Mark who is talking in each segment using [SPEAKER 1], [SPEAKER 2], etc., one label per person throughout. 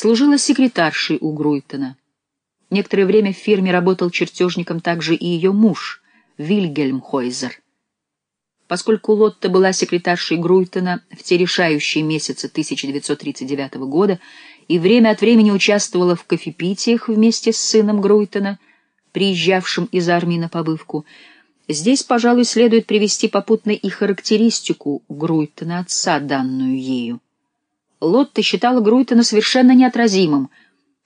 [SPEAKER 1] служила секретаршей у Груйтона. Некоторое время в фирме работал чертежником также и ее муж, Вильгельм Хойзер. Поскольку Лотта была секретаршей Груйтона в те решающие месяцы 1939 года и время от времени участвовала в кофепитиях вместе с сыном Груйтона, приезжавшим из армии на побывку, здесь, пожалуй, следует привести попутно и характеристику Груйтона отца, данную ею. Лотта считала Груйтона совершенно неотразимым,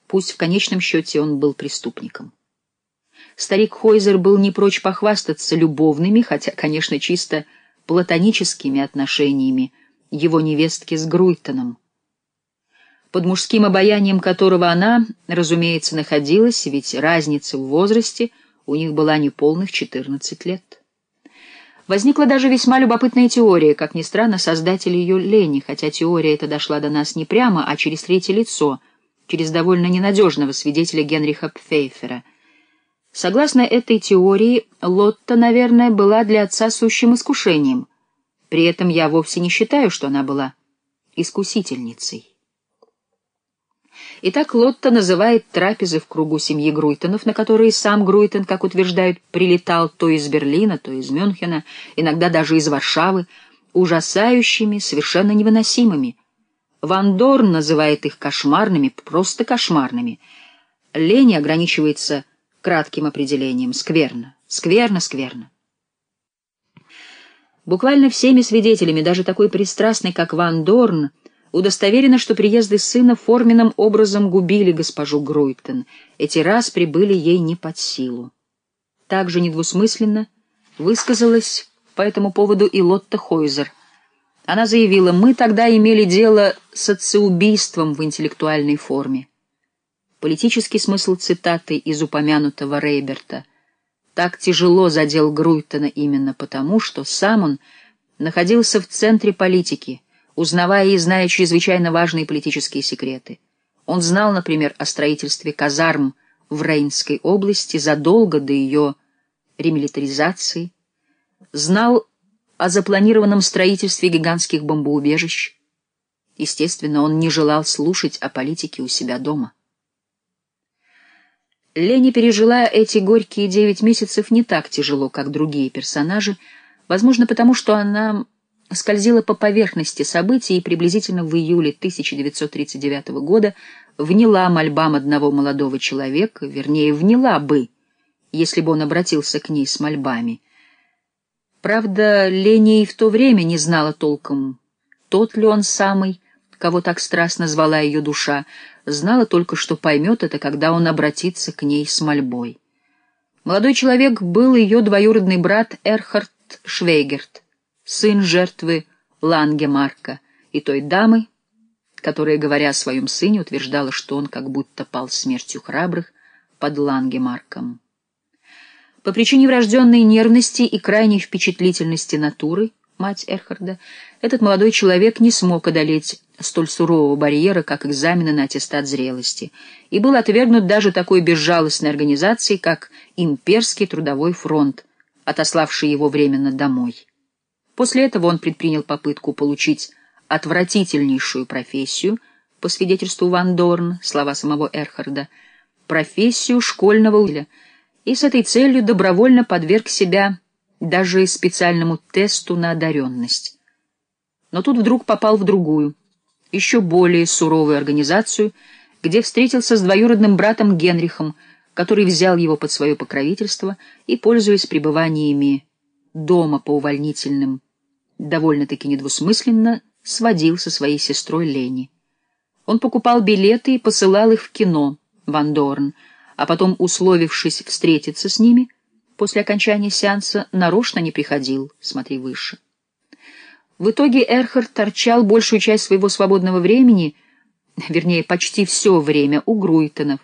[SPEAKER 1] пусть в конечном счете он был преступником. Старик Хойзер был не прочь похвастаться любовными, хотя, конечно, чисто платоническими отношениями его невестки с Груйтоном, под мужским обаянием которого она, разумеется, находилась, ведь разница в возрасте у них была неполных 14 лет. Возникла даже весьма любопытная теория, как ни странно, создатель ее лени, хотя теория эта дошла до нас не прямо, а через третье лицо, через довольно ненадежного свидетеля Генриха Пфейфера. Согласно этой теории, Лотта, наверное, была для отца сущим искушением. При этом я вовсе не считаю, что она была искусительницей. Итак, Лотта называет трапезы в кругу семьи Груйтонов, на которые сам Груйтон, как утверждают, прилетал то из Берлина, то из Мюнхена, иногда даже из Варшавы, ужасающими, совершенно невыносимыми. Ван Дорн называет их кошмарными, просто кошмарными. Лени ограничивается кратким определением «скверно, скверно, скверно». Буквально всеми свидетелями, даже такой пристрастный, как Ван Дорн, удостоверено, что приезды сына форменным образом губили госпожу Груйтон. Эти раз прибыли ей не под силу. Также недвусмысленно высказалась по этому поводу и Лотта Хойзер. Она заявила, мы тогда имели дело с отцеубийством в интеллектуальной форме. Политический смысл цитаты из упомянутого Рейберта так тяжело задел Груйтона именно потому, что сам он находился в центре политики — узнавая и зная чрезвычайно важные политические секреты. Он знал, например, о строительстве казарм в Рейнской области задолго до ее ремилитаризации, знал о запланированном строительстве гигантских бомбоубежищ. Естественно, он не желал слушать о политике у себя дома. Лени пережила эти горькие девять месяцев не так тяжело, как другие персонажи, возможно, потому что она скользила по поверхности событий и приблизительно в июле 1939 года вняла мольбам одного молодого человека, вернее, вняла бы, если бы он обратился к ней с мольбами. Правда, Леня и в то время не знала толком, тот ли он самый, кого так страстно звала ее душа, знала только, что поймет это, когда он обратится к ней с мольбой. Молодой человек был ее двоюродный брат Эрхард Швейгерт, сын жертвы Лангемарка и той дамы, которая, говоря о своем сыне, утверждала, что он как будто пал смертью храбрых под Лангемарком. По причине врожденной нервности и крайней впечатлительности натуры, мать Эрхарда, этот молодой человек не смог одолеть столь сурового барьера, как экзамены на аттестат зрелости, и был отвергнут даже такой безжалостной организацией, как Имперский трудовой фронт, отославший его временно домой. После этого он предпринял попытку получить отвратительнейшую профессию, по свидетельству Ван Дорн, слова самого Эрхарда, профессию школьного учителя, и с этой целью добровольно подверг себя даже специальному тесту на одаренность. Но тут вдруг попал в другую, еще более суровую организацию, где встретился с двоюродным братом Генрихом, который взял его под свое покровительство и, пользуясь пребываниями дома по увольнительным довольно-таки недвусмысленно сводил со своей сестрой Лени. Он покупал билеты и посылал их в кино, Ван Дорн, а потом, условившись встретиться с ними, после окончания сеанса нарочно не приходил, смотри выше. В итоге Эрхард торчал большую часть своего свободного времени, вернее, почти все время у Груйтонов,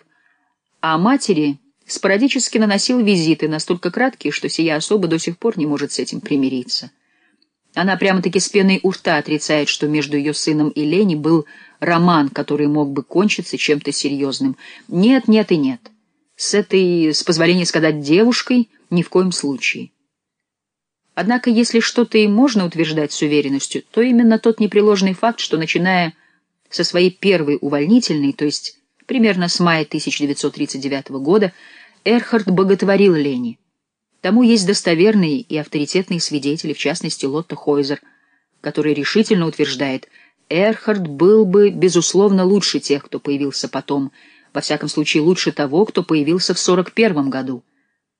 [SPEAKER 1] а матери спорадически наносил визиты, настолько краткие, что сия особа до сих пор не может с этим примириться. Она прямо-таки с пеной у рта отрицает, что между ее сыном и Лени был роман, который мог бы кончиться чем-то серьезным. Нет, нет и нет. С этой, с позволения сказать, девушкой ни в коем случае. Однако, если что-то и можно утверждать с уверенностью, то именно тот непреложный факт, что, начиная со своей первой увольнительной, то есть примерно с мая 1939 года, Эрхард боготворил Лени. Тому есть достоверные и авторитетные свидетели, в частности Лотта Хойзер, который решительно утверждает, Эрхард был бы, безусловно, лучше тех, кто появился потом, во всяком случае лучше того, кто появился в 41 году —